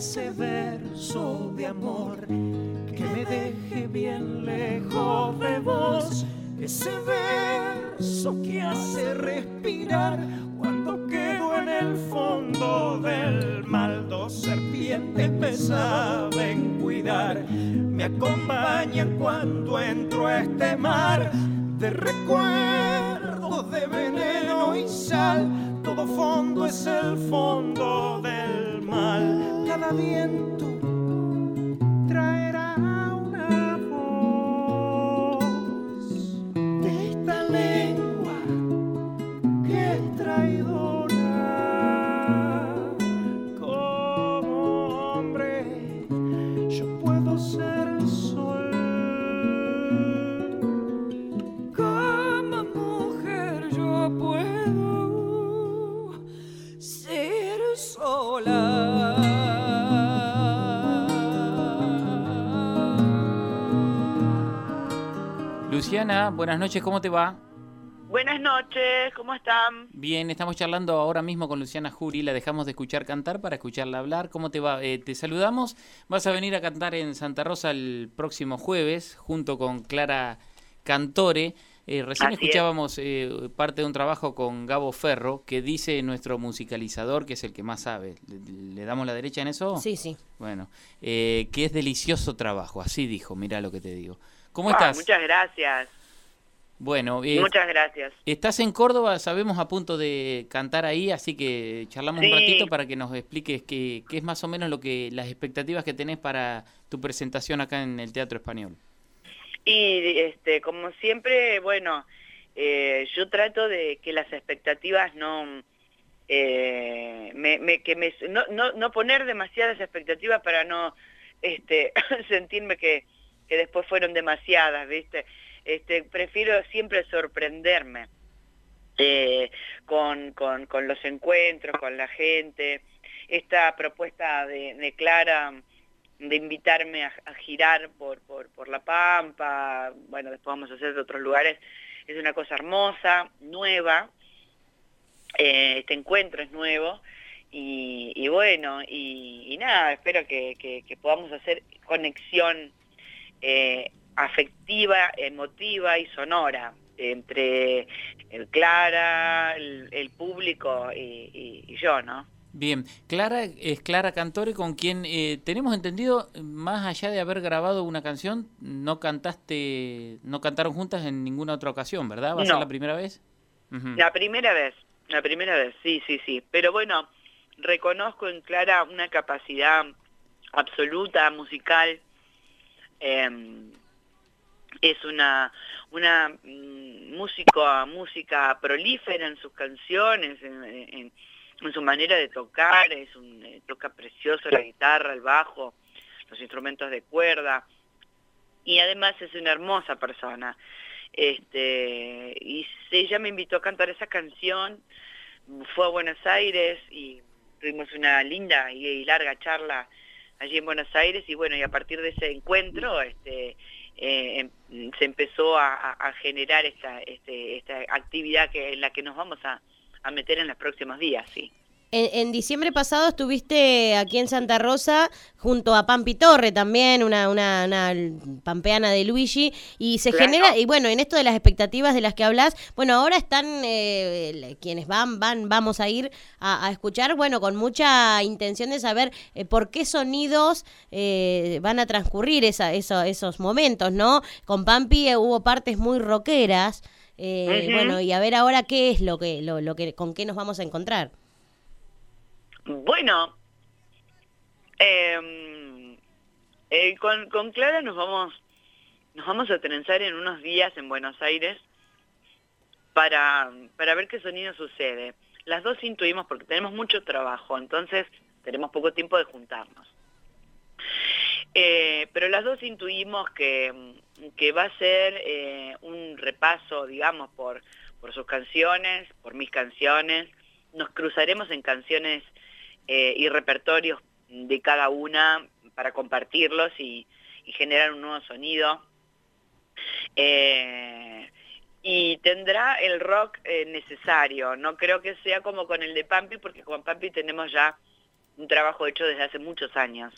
ese verso de amor que me deje bien lejos de vos. Ese verso que hace respirar cuando quedo en el fondo del mal. Dos serpientes me saben cuidar, me acompañan cuando entro a este mar de recuerdos de veneno y sal. Todo fondo es el fondo del mal. Cada viento Luciana, buenas noches, ¿cómo te va? Buenas noches, ¿cómo están? Bien, estamos charlando ahora mismo con Luciana Jury, la dejamos de escuchar cantar para escucharla hablar. ¿Cómo te va? Eh, te saludamos. Vas a venir a cantar en Santa Rosa el próximo jueves junto con Clara Cantore. Eh, recién Así es. escuchábamos eh, parte de un trabajo con Gabo Ferro que dice nuestro musicalizador, que es el que más sabe. ¿Le, le damos la derecha en eso? Sí, sí. Bueno, eh, que es delicioso trabajo, así dijo, mira lo que te digo. ¿Cómo Ah, estás? muchas gracias, Bueno, eh, muchas gracias. Estás en Córdoba, sabemos a punto de cantar ahí, así que charlamos Sí. un ratito para que nos expliques qué, qué es más o menos lo que las expectativas que tenés para tu presentación acá en el Teatro Español. Y este, como siempre, bueno, eh, yo trato de que las expectativas no, eh, me, me- que me, no, no, no poner demasiadas expectativas para no este, sentirme que, que después fueron demasiadas, ¿viste? Este, prefiero siempre sorprenderme eh, con, con, con los encuentros, con la gente. Esta propuesta de, Clara de invitarme a, girar por, por, por La Pampa, bueno, después vamos a hacer de otros lugares, es una cosa hermosa, nueva, eh, este encuentro es nuevo, y, bueno, y, nada, espero que podamos hacer conexión eh, afectiva, emotiva y sonora entre Clara, el, el público y, y- y yo, ¿no? Bien, Clara es Clara Cantore con quien eh, tenemos entendido, más allá de haber grabado una canción, no cantaste, no cantaron juntas en ninguna otra ocasión, ¿verdad? ¿Va a ser la primera vez? La primera vez, la primera vez, sí, sí, sí. Pero bueno, reconozco en Clara una capacidad absoluta musical. Eh, es una, una mm, músico, música prolífera en sus canciones, en, su manera de tocar, es un, eh, toca precioso la guitarra, el bajo, los instrumentos de cuerda. Y además es una hermosa persona. Este, y ella me invitó a cantar esa canción, fue a Buenos Aires y tuvimos una linda y larga charla allí en Buenos Aires y bueno, y a partir de ese encuentro este, eh, em- se empezó a, generar esta, este, esta actividad que, en la que nos vamos a, a meter en los próximos días, sí. En, en diciembre pasado estuviste aquí en Santa Rosa junto a Pampi Torre también, una, una, una pampeana de Luigi, y se Claro. genera, y bueno, en esto de las expectativas de las que hablas, bueno, ahora están eh, quienes van, van, vamos a ir a, a escuchar, bueno, con mucha intención de saber eh, por qué sonidos eh, van a transcurrir esa, eso- esos momentos, ¿no? Con Pampi eh, hubo partes muy rockeras, eh, Ujú. bueno, y a ver ahora qué es lo que, lo, lo que, con qué nos vamos a encontrar. Bueno, eh, eh, con, con Clara nos vamos, nos vamos a trenzar en unos días en Buenos Aires para, para ver qué sonido sucede. Las dos intuimos porque tenemos mucho trabajo, entonces tenemos poco tiempo de juntarnos. Eh, pero las dos intuimos que, que va a ser eh, un repaso, digamos, por, por sus canciones, por mis canciones. Nos cruzaremos en canciones eh, y repertorios de cada una para compartirlos y, generar un nuevo sonido. Eh, y tendrá el rock eh, necesario. No creo que sea como con el de Pampi, porque con Pampi tenemos ya un trabajo hecho desde hace muchos años.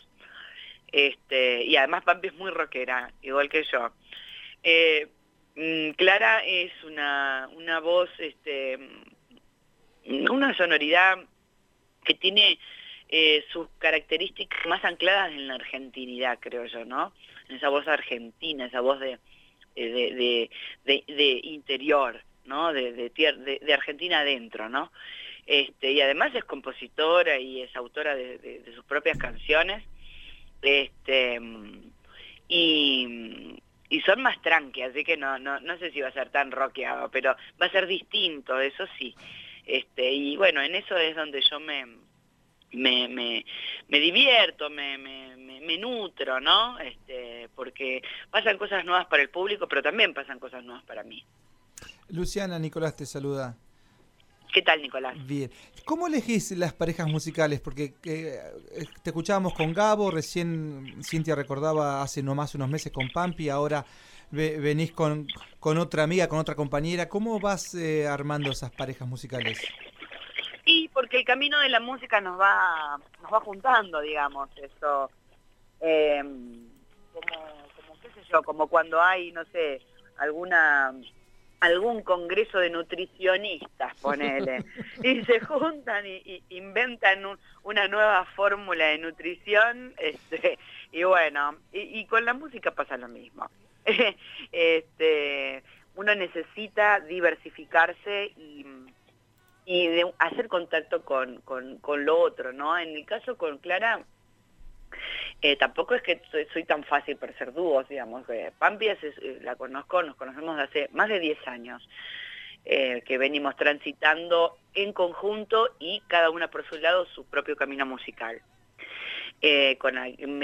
Este, y además Pampi es muy rockera, igual que yo. Mm, Clara es una, una voz, este, una sonoridad que tiene eh, sus características más ancladas en la argentinidad, creo yo, ¿no? En esa voz argentina, esa voz de, de, de, interior, ¿no? De, de, Argentina adentro, ¿no? Este, y además es compositora y es autora de, sus propias canciones. Este, y, y son más tranqui, así que no, no, no sé si va a ser tan rockeado, pero va a ser distinto, eso sí. Este, y bueno, en eso es donde yo me, me, me, me divierto, me, me, me, nutro, ¿no? Este, porque pasan cosas nuevas para el público, pero también pasan cosas nuevas para mí. Luciana, Nicolás te saluda. ¿Qué tal, Nicolás? Bien. ¿Cómo elegís las parejas musicales? Porque eh, te escuchábamos con Gabo, recién Cintia recordaba hace nomás unos meses con Pampi, ahora venís con, con otra amiga, con otra compañera. ¿Cómo vas eh, armando esas parejas musicales? Y porque el camino de la música nos va, nos va juntando, digamos, eso. Em, como, como, qué sé yo, como cuando hay, no sé, alguna algún congreso de nutricionistas, ponele, y se juntan y, inventan una nueva fórmula de nutrición, este, y bueno, y, y, con la música pasa lo mismo. este, uno necesita diversificarse y de hacer contacto con, lo otro, ¿no? En el caso con Clara, eh, tampoco es que soy, tan fácil para ser dúos, digamos. Eh, eh, la conozco, nos conocemos hace más de 10 años, que venimos transitando en conjunto y cada una por su lado su propio camino musical. Con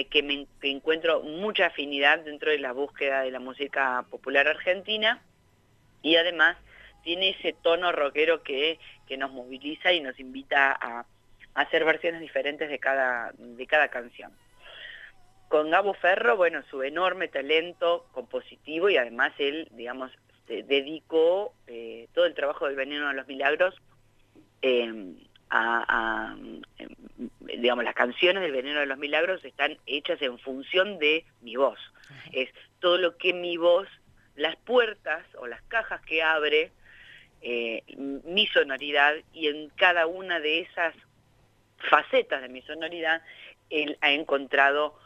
que me encuentro mucha afinidad dentro de la búsqueda de la música popular argentina y además tiene ese tono rockero que, que nos moviliza y nos invita a, hacer versiones diferentes de cada, de cada canción. Con Gabo Ferro, bueno, su enorme talento compositivo y además él, digamos, dedicó eh, todo el trabajo del Veneno de los Milagros em, a, digamos, las canciones del Veneno de los Milagros están hechas en función de mi voz. Es todo lo que mi voz, las puertas o las cajas que abre eh, mi sonoridad y en cada una de esas facetas de mi sonoridad él ha encontrado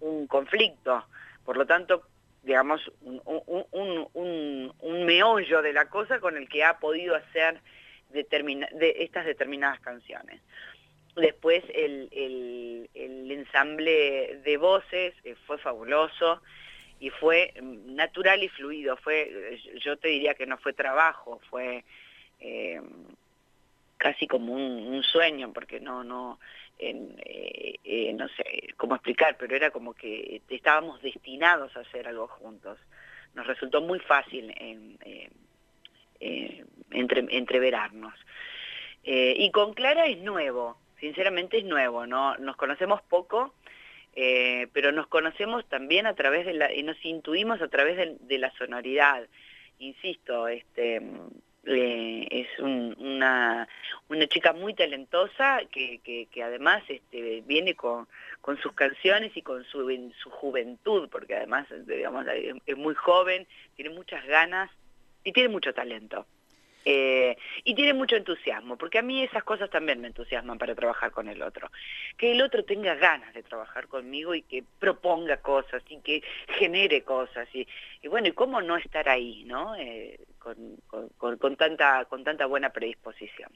un conflicto. Por lo tanto, digamos, un, meollo de la cosa con el que ha podido hacer de estas determinadas canciones. Después el, el ensamble de voces eh, fue fabuloso y fue natural y fluido, fue, yo te diría que no fue trabajo, fue eh, casi como un, sueño, porque no, no, eh, eh, no sé cómo explicar, pero era como que estábamos destinados a hacer algo juntos. Nos resultó muy fácil en, entre, entreverarnos. y con Clara es nuevo, sinceramente es nuevo, ¿no? Nos conocemos poco, eh, pero nos conocemos también a través de la, y nos intuimos a través de, la sonoridad. Insisto, este, eh, es una, una chica muy talentosa que, que, además este, viene con, con, sus canciones y con su, su juventud, porque además digamos, es muy joven, tiene muchas ganas y tiene mucho talento. Eh, y tiene mucho entusiasmo, porque a mí esas cosas también me entusiasman para trabajar con el otro. Que el otro tenga ganas de trabajar conmigo y que proponga cosas y que genere cosas. Y, bueno, y cómo no estar ahí, ¿no? Eh, con, tanta, con tanta buena predisposición.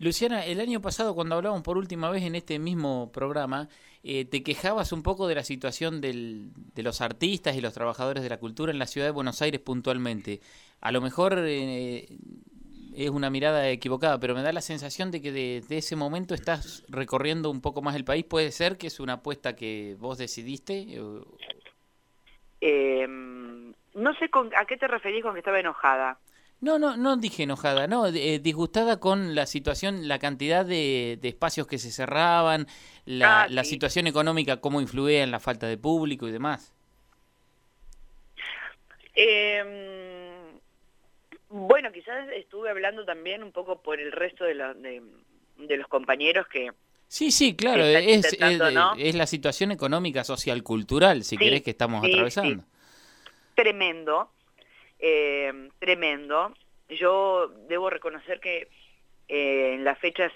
Luciana, el año pasado cuando hablábamos por última vez en este mismo programa, eh, te quejabas un poco de la situación del, de los artistas y los trabajadores de la cultura en la ciudad de Buenos Aires puntualmente. A lo mejor es una mirada equivocada, pero me da la sensación de que de, ese momento estás recorriendo un poco más el país. ¿Puede ser que es una apuesta que vos decidiste? Em, no sé con, a qué te referís con que estaba enojada. No, no, no dije enojada, no, eh, disgustada con la situación, la cantidad de, espacios que se cerraban, la, ah, la situación económica, cómo influía en la falta de público y demás. Eh, bueno, quizás estuve hablando también un poco por el resto de, de, los compañeros que, Sí, sí, claro, es, es, la situación económica, social, cultural, si querés, que estamos atravesando. Tremendo, eh, tremendo. Yo debo reconocer que eh, en las fechas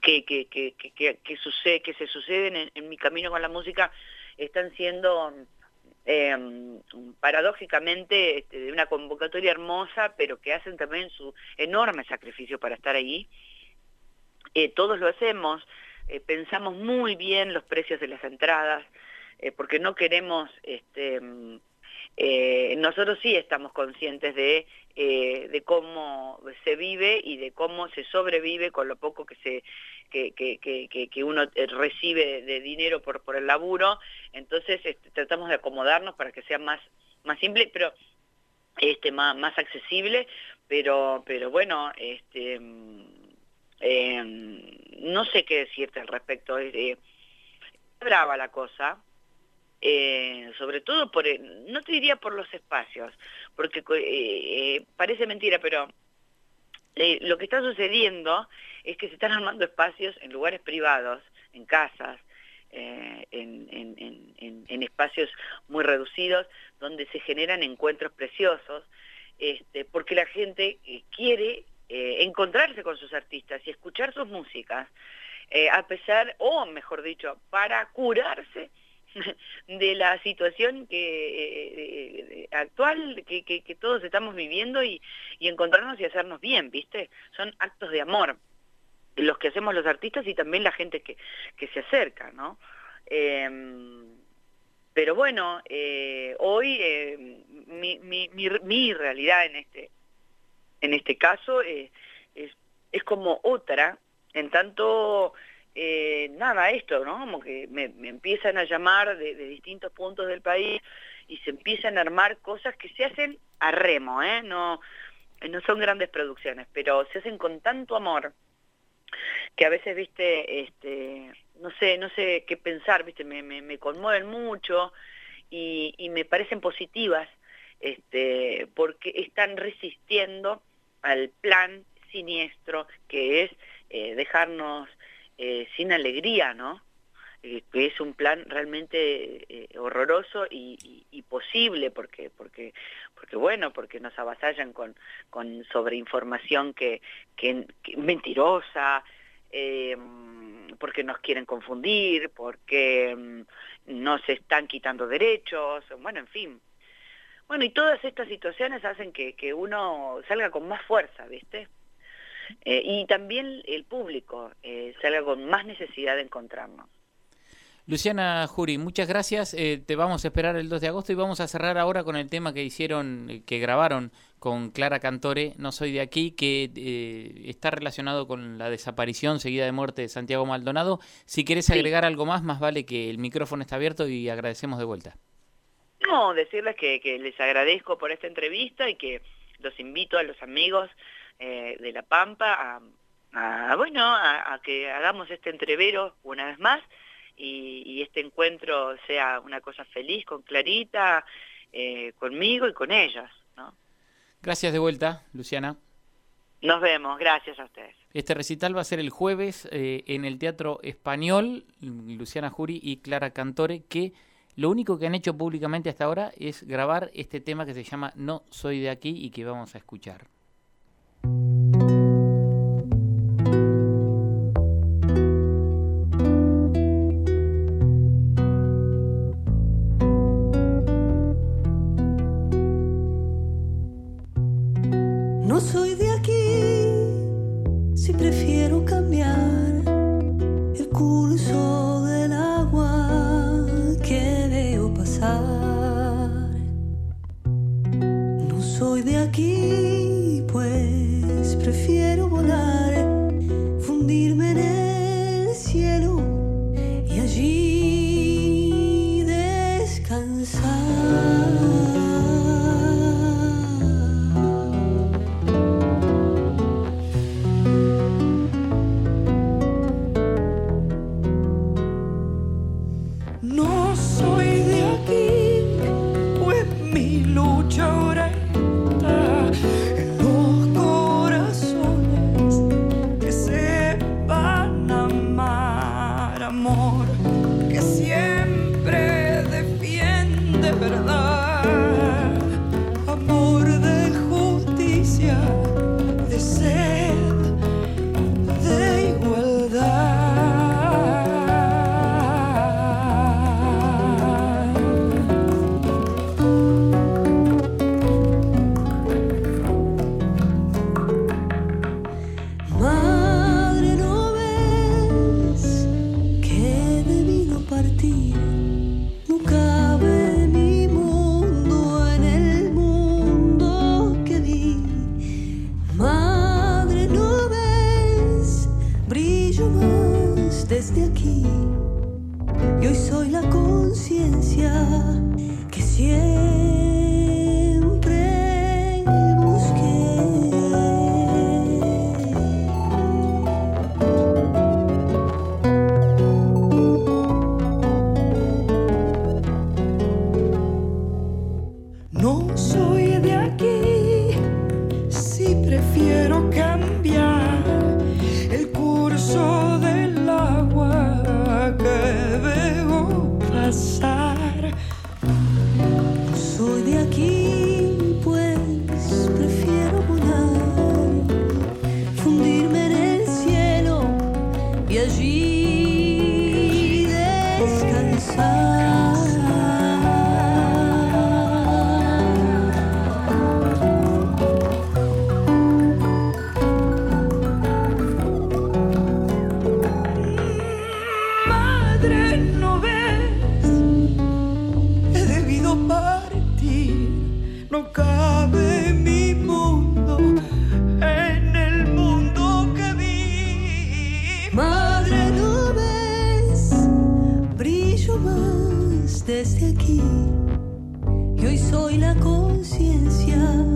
que, que, que, que, sucede, que se suceden en, mi camino con la música están siendo eh, paradójicamente este, de una convocatoria hermosa, pero que hacen también su enorme sacrificio para estar ahí. Eh, todos lo hacemos, eh, pensamos muy bien los precios de las entradas, porque no queremos este, eh, nosotros sí estamos conscientes de, eh, de cómo se vive y de cómo se sobrevive con lo poco que, se, que, uno eh, recibe de dinero por, el laburo, entonces este, tratamos de acomodarnos para que sea más, más simple, pero este, más, más accesible, pero, pero bueno, este, eh, no sé qué decirte al respecto, es brava la cosa, eh, sobre todo por, no te diría por los espacios, porque eh, eh, parece mentira, pero lo que está sucediendo es que se están armando espacios en lugares privados, en casas, en, espacios muy reducidos, donde se generan encuentros preciosos, este, porque la gente quiere encontrarse con sus artistas y escuchar sus músicas, a pesar, o mejor dicho, para curarse de la situación que eh, actual que, todos estamos viviendo y, encontrarnos y hacernos bien, ¿viste? Son actos de amor los que hacemos los artistas y también la gente que, se acerca, ¿no? Em, pero bueno, eh, hoy eh, mi, mi, realidad en este, en este caso es, es como otra, en tanto eh, nada, esto, ¿no? Como que me, empiezan a llamar de, distintos puntos del país y se empiezan a armar cosas que se hacen a remo, ¿eh? No, no son grandes producciones, pero se hacen con tanto amor que a veces, viste, este, no sé, no sé qué pensar, viste, me, conmueven mucho y, y, me parecen positivas, este, porque están resistiendo al plan siniestro que es eh, dejarnos eh, sin alegría, ¿no? Eh, que es un plan realmente eh, horroroso y, posible porque porque porque bueno porque nos avasallan con con sobreinformación que, que, mentirosa porque nos quieren confundir porque mm, nos están quitando derechos bueno en fin bueno y todas estas situaciones hacen que, que uno salga con más fuerza viste eh, y también el público eh, salga con más necesidad de encontrarnos. Luciana Jury, muchas gracias. Eh, te vamos a esperar el 2 de agosto y vamos a cerrar ahora con el tema que hicieron, eh, que grabaron con Clara Cantore, No Soy de Aquí, que está relacionado con la desaparición seguida de muerte de Santiago Maldonado. Si quieres agregar algo más, más vale que el micrófono está abierto y agradecemos de vuelta. No, decirles que, que les agradezco por esta entrevista y que los invito a los amigos eh, de La Pampa a, bueno, a, que hagamos este entrevero una vez más y, este encuentro sea una cosa feliz con Clarita, eh, conmigo y con ellas. ¿no? Gracias de vuelta, Luciana. Nos vemos, gracias a ustedes. Este recital va a ser el jueves eh, en el Teatro Español, Luciana Jury y Clara Cantore, que lo único que han hecho públicamente hasta ahora es grabar este tema que se llama No Soy de Aquí y que vamos a escuchar. better love. madre no ves, he debido partir, no cabe mi mundo en el mundo que vi. Madre no ves, brillo más desde aquí, y hoy soy la conciencia.